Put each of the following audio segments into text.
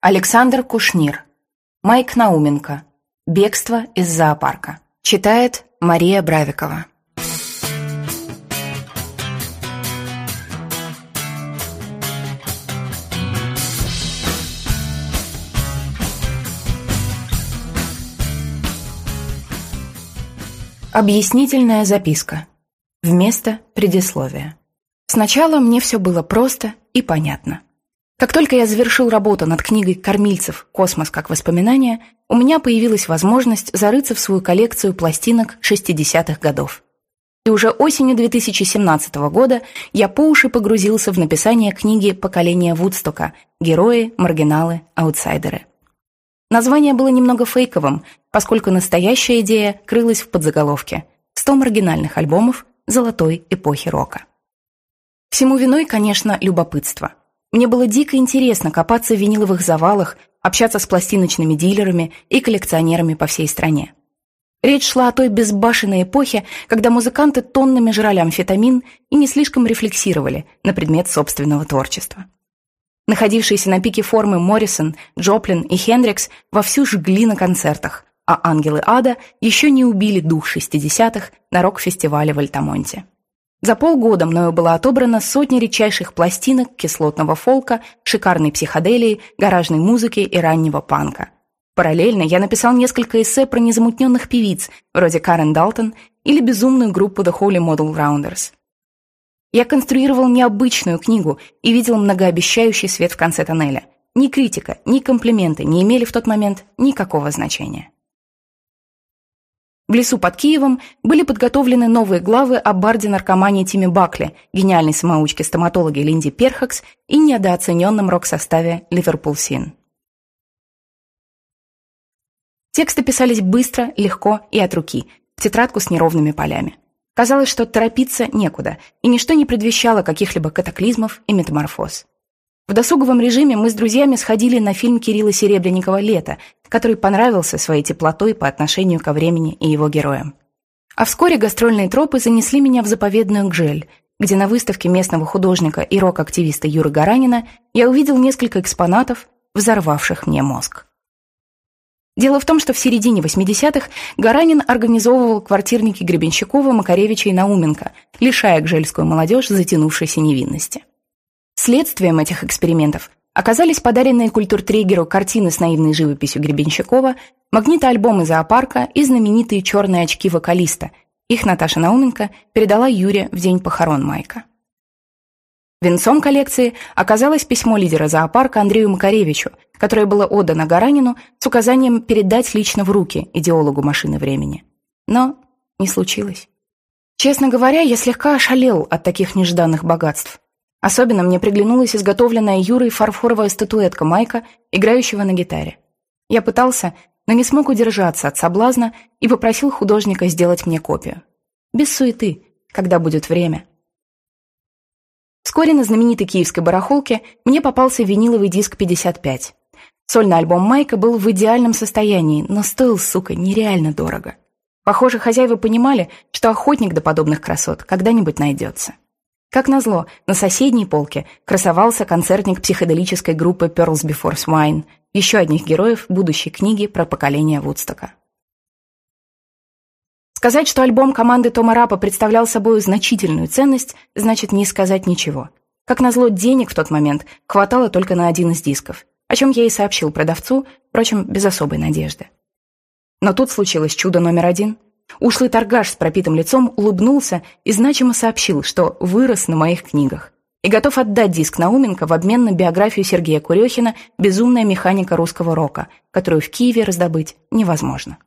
Александр Кушнир. Майк Науменко. Бегство из зоопарка. Читает Мария Бравикова. Объяснительная записка. Вместо предисловия. Сначала мне все было просто и понятно. Как только я завершил работу над книгой «Кормильцев. Космос как воспоминание», у меня появилась возможность зарыться в свою коллекцию пластинок 60-х годов. И уже осенью 2017 года я по уши погрузился в написание книги «Поколение Вудстока. Герои, маргиналы, аутсайдеры». Название было немного фейковым, поскольку настоящая идея крылась в подзаголовке «100 маргинальных альбомов золотой эпохи рока». Всему виной, конечно, любопытство. Мне было дико интересно копаться в виниловых завалах, общаться с пластиночными дилерами и коллекционерами по всей стране. Речь шла о той безбашенной эпохе, когда музыканты тоннами жрали амфетамин и не слишком рефлексировали на предмет собственного творчества. Находившиеся на пике формы Моррисон, Джоплин и Хендрикс вовсю жгли на концертах, а ангелы ада еще не убили дух 60-х на рок-фестивале в Альтамонте. За полгода мною было отобрано сотни редчайших пластинок кислотного фолка, шикарной психоделии, гаражной музыки и раннего панка. Параллельно я написал несколько эссе про незамутненных певиц, вроде Карен Далтон или безумную группу The Holy Model Rounders. Я конструировал необычную книгу и видел многообещающий свет в конце тоннеля. Ни критика, ни комплименты не имели в тот момент никакого значения. В лесу под Киевом были подготовлены новые главы о барде наркомании Тиме Бакли, гениальной самоучке-стоматологе Линди Перхакс и недооцененном рок-составе Ливерпул Син. Тексты писались быстро, легко и от руки, в тетрадку с неровными полями. Казалось, что торопиться некуда, и ничто не предвещало каких-либо катаклизмов и метаморфоз. В досуговом режиме мы с друзьями сходили на фильм Кирилла Серебренникова «Лето», который понравился своей теплотой по отношению ко времени и его героям. А вскоре гастрольные тропы занесли меня в заповедную Гжель, где на выставке местного художника и рок-активиста Юры Гаранина я увидел несколько экспонатов, взорвавших мне мозг. Дело в том, что в середине 80-х Гаранин организовывал квартирники Гребенщикова, Макаревича и Науменко, лишая гжельскую молодежь затянувшейся невинности. Следствием этих экспериментов оказались подаренные культуртрегеру картины с наивной живописью Гребенщикова, магнитоальбомы зоопарка и знаменитые черные очки вокалиста. Их Наташа Науменко передала Юре в день похорон Майка. Венцом коллекции оказалось письмо лидера зоопарка Андрею Макаревичу, которое было отдано Гаранину с указанием передать лично в руки идеологу машины времени. Но не случилось. Честно говоря, я слегка ошалел от таких нежданных богатств. Особенно мне приглянулась изготовленная Юрой фарфоровая статуэтка Майка, играющего на гитаре. Я пытался, но не смог удержаться от соблазна и попросил художника сделать мне копию. Без суеты, когда будет время. Вскоре на знаменитой киевской барахолке мне попался виниловый диск 55. Сольный альбом Майка был в идеальном состоянии, но стоил, сука, нереально дорого. Похоже, хозяева понимали, что охотник до подобных красот когда-нибудь найдется. Как назло, на соседней полке красовался концертник психоделической группы Pearls Before Swine, еще одних героев будущей книги про поколение Вудстока. Сказать, что альбом команды Тома Рапа представлял собой значительную ценность, значит не сказать ничего. Как назло, денег в тот момент хватало только на один из дисков, о чем я и сообщил продавцу, впрочем, без особой надежды. Но тут случилось чудо номер один – Ушлый торгаш с пропитым лицом улыбнулся и значимо сообщил, что вырос на моих книгах и готов отдать диск Науменко в обмен на биографию Сергея Курехина «Безумная механика русского рока», которую в Киеве раздобыть невозможно.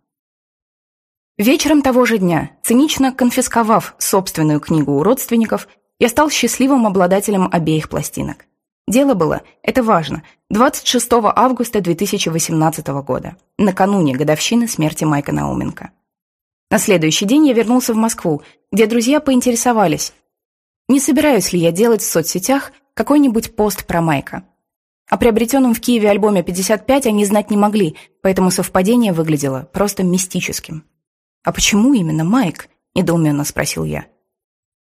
Вечером того же дня, цинично конфисковав собственную книгу у родственников, я стал счастливым обладателем обеих пластинок. Дело было, это важно, 26 августа 2018 года, накануне годовщины смерти Майка Науменко. На следующий день я вернулся в Москву, где друзья поинтересовались, не собираюсь ли я делать в соцсетях какой-нибудь пост про Майка. О приобретенном в Киеве альбоме 55 они знать не могли, поэтому совпадение выглядело просто мистическим. «А почему именно Майк?» – недоуменно спросил я.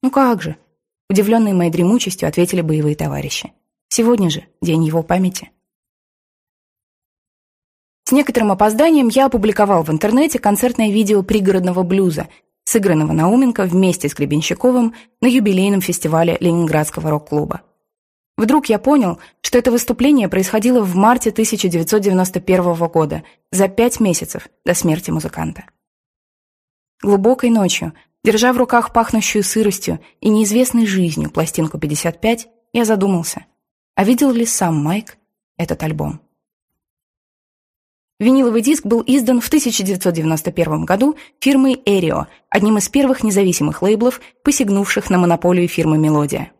«Ну как же?» – удивленные моей дремучестью ответили боевые товарищи. «Сегодня же день его памяти». С некоторым опозданием я опубликовал в интернете концертное видео пригородного блюза, сыгранного Науменко вместе с Гребенщиковым на юбилейном фестивале Ленинградского рок-клуба. Вдруг я понял, что это выступление происходило в марте 1991 года, за пять месяцев до смерти музыканта. Глубокой ночью, держа в руках пахнущую сыростью и неизвестной жизнью пластинку 55, я задумался, а видел ли сам Майк этот альбом? Виниловый диск был издан в 1991 году фирмой Эрио, одним из первых независимых лейблов, посягнувших на монополию фирмы «Мелодия».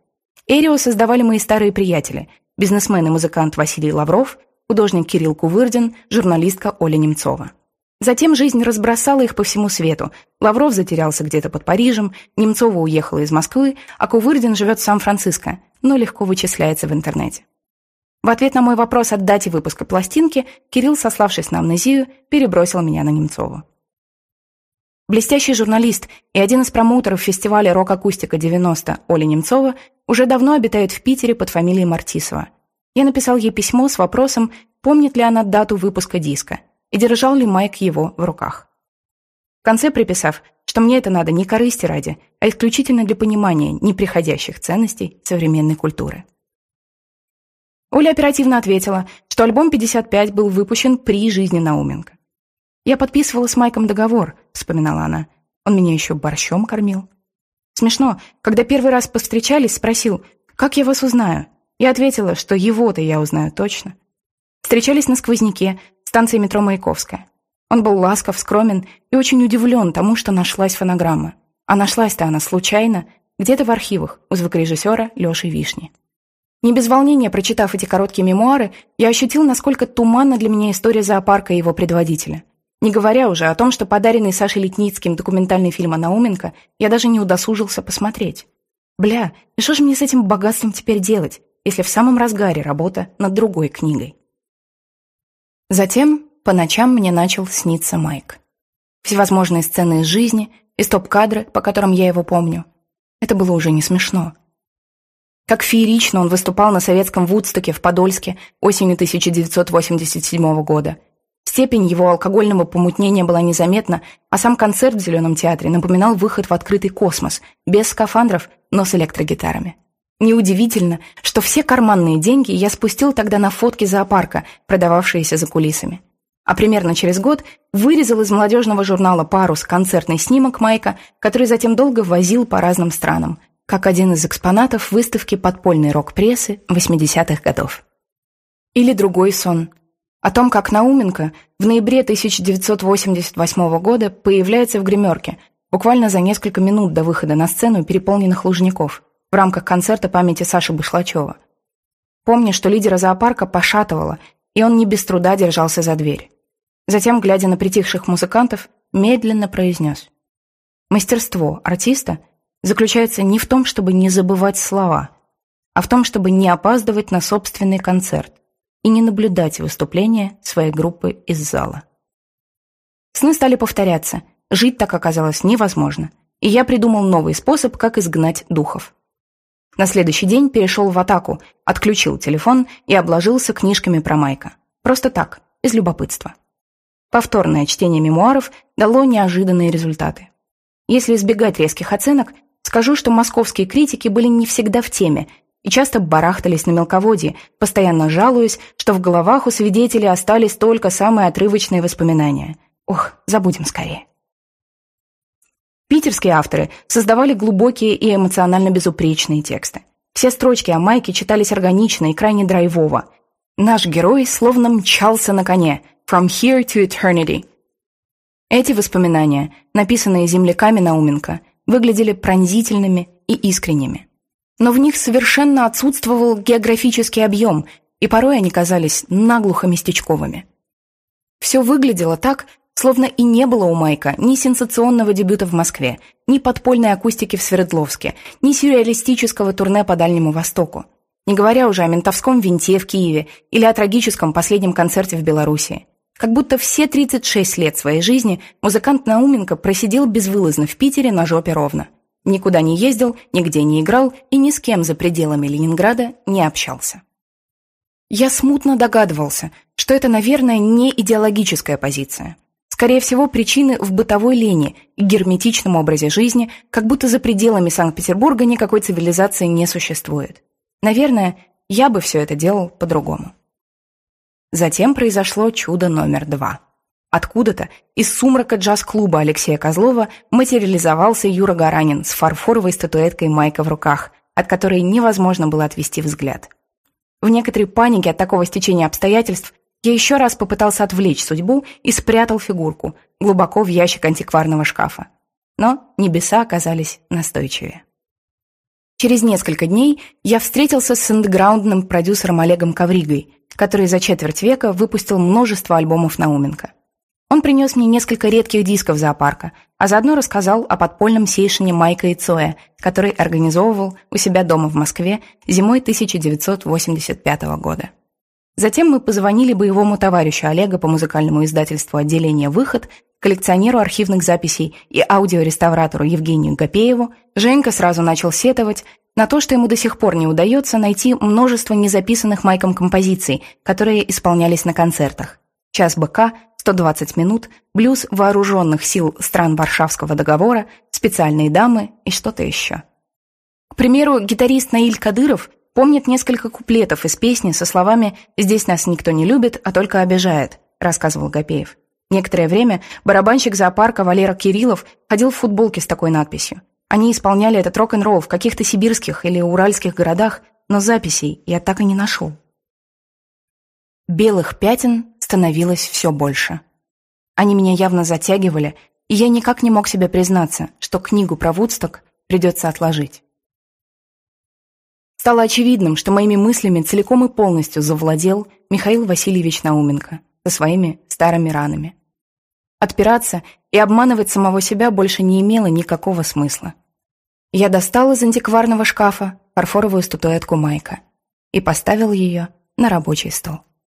Эрио создавали мои старые приятели, бизнесмен и музыкант Василий Лавров, художник Кирилл Кувырдин, журналистка Оля Немцова. Затем жизнь разбросала их по всему свету. Лавров затерялся где-то под Парижем, Немцова уехала из Москвы, а Кувырдин живет в Сан-Франциско, но легко вычисляется в интернете. В ответ на мой вопрос о дате выпуска пластинки, Кирилл, сославшись на амнезию, перебросил меня на Немцову. Блестящий журналист и один из промоутеров фестиваля «Рок-акустика-90» Оля Немцова уже давно обитает в Питере под фамилией Мартисова. Я написал ей письмо с вопросом, помнит ли она дату выпуска диска и держал ли Майк его в руках. В конце приписав, что мне это надо не корысти ради, а исключительно для понимания неприходящих ценностей современной культуры. Оля оперативно ответила, что альбом «55» был выпущен при жизни Науменко. «Я подписывала с Майком договор», — вспоминала она. «Он меня еще борщом кормил». Смешно, когда первый раз повстречались, спросил, «Как я вас узнаю?» Я ответила, что его-то я узнаю точно. Встречались на сквозняке, станции метро Маяковская. Он был ласков, скромен и очень удивлен тому, что нашлась фонограмма. А нашлась-то она случайно, где-то в архивах у звукорежиссера Леши Вишни. Не без волнения, прочитав эти короткие мемуары, я ощутил, насколько туманна для меня история зоопарка и его предводителя. Не говоря уже о том, что подаренный Сашей Летницким документальный фильм о Науменко я даже не удосужился посмотреть. Бля, и что же мне с этим богатством теперь делать, если в самом разгаре работа над другой книгой? Затем по ночам мне начал сниться Майк. Всевозможные сцены из жизни и стоп-кадры, по которым я его помню. Это было уже не смешно. Как феерично он выступал на советском Вудстоке в Подольске осенью 1987 года. Степень его алкогольного помутнения была незаметна, а сам концерт в Зеленом театре напоминал выход в открытый космос, без скафандров, но с электрогитарами. Неудивительно, что все карманные деньги я спустил тогда на фотки зоопарка, продававшиеся за кулисами. А примерно через год вырезал из молодежного журнала «Парус» концертный снимок Майка, который затем долго возил по разным странам, как один из экспонатов выставки подпольной рок-прессы 80-х годов. Или другой сон. О том, как Науменко в ноябре 1988 года появляется в гримерке, буквально за несколько минут до выхода на сцену переполненных лужников, в рамках концерта памяти Саши Башлачева. Помню, что лидера зоопарка пошатывало, и он не без труда держался за дверь. Затем, глядя на притихших музыкантов, медленно произнес. Мастерство артиста заключается не в том, чтобы не забывать слова, а в том, чтобы не опаздывать на собственный концерт и не наблюдать выступления своей группы из зала. Сны стали повторяться, жить так оказалось невозможно, и я придумал новый способ, как изгнать духов. На следующий день перешел в атаку, отключил телефон и обложился книжками про Майка. Просто так, из любопытства. Повторное чтение мемуаров дало неожиданные результаты. Если избегать резких оценок, Скажу, что московские критики были не всегда в теме и часто барахтались на мелководье, постоянно жалуясь, что в головах у свидетелей остались только самые отрывочные воспоминания. Ох, забудем скорее. Питерские авторы создавали глубокие и эмоционально безупречные тексты. Все строчки о Майке читались органично и крайне драйвово. Наш герой словно мчался на коне «From here to eternity». Эти воспоминания, написанные земляками Науменко, выглядели пронзительными и искренними. Но в них совершенно отсутствовал географический объем, и порой они казались наглухо местечковыми. Все выглядело так, словно и не было у Майка ни сенсационного дебюта в Москве, ни подпольной акустики в Свердловске, ни сюрреалистического турне по Дальнему Востоку, не говоря уже о ментовском винте в Киеве или о трагическом последнем концерте в Белоруссии. Как будто все 36 лет своей жизни музыкант Науменко просидел безвылазно в Питере на жопе ровно. Никуда не ездил, нигде не играл и ни с кем за пределами Ленинграда не общался. Я смутно догадывался, что это, наверное, не идеологическая позиция. Скорее всего, причины в бытовой лени и герметичном образе жизни, как будто за пределами Санкт-Петербурга никакой цивилизации не существует. Наверное, я бы все это делал по-другому. Затем произошло чудо номер два. Откуда-то из сумрака джаз-клуба Алексея Козлова материализовался Юра Гаранин с фарфоровой статуэткой Майка в руках, от которой невозможно было отвести взгляд. В некоторой панике от такого стечения обстоятельств я еще раз попытался отвлечь судьбу и спрятал фигурку глубоко в ящик антикварного шкафа. Но небеса оказались настойчивее. Через несколько дней я встретился с андеграундным продюсером Олегом Ковригой, который за четверть века выпустил множество альбомов Науменко. Он принес мне несколько редких дисков зоопарка, а заодно рассказал о подпольном сейшине Майка и Цоя, который организовывал у себя дома в Москве зимой 1985 года. Затем мы позвонили боевому товарищу Олега по музыкальному издательству отделения «Выход», коллекционеру архивных записей и аудиореставратору Евгению Гапееву. Женька сразу начал сетовать на то, что ему до сих пор не удается найти множество незаписанных Майком композиций, которые исполнялись на концертах. «Час быка», 120 минут, блюз вооруженных сил стран Варшавского договора, специальные дамы и что-то еще. К примеру, гитарист Наиль Кадыров помнит несколько куплетов из песни со словами «Здесь нас никто не любит, а только обижает», рассказывал Гапеев. Некоторое время барабанщик зоопарка Валера Кириллов ходил в футболке с такой надписью. Они исполняли этот рок-н-ролл в каких-то сибирских или уральских городах, но записей я так и не нашел. Белых пятен становилось все больше. Они меня явно затягивали, и я никак не мог себе признаться, что книгу про Вудсток придется отложить. Стало очевидным, что моими мыслями целиком и полностью завладел Михаил Васильевич Науменко со своими старыми ранами. Отпираться и обманывать самого себя больше не имело никакого смысла. Я достал из антикварного шкафа фарфоровую статуэтку Майка и поставил ее на рабочий стол.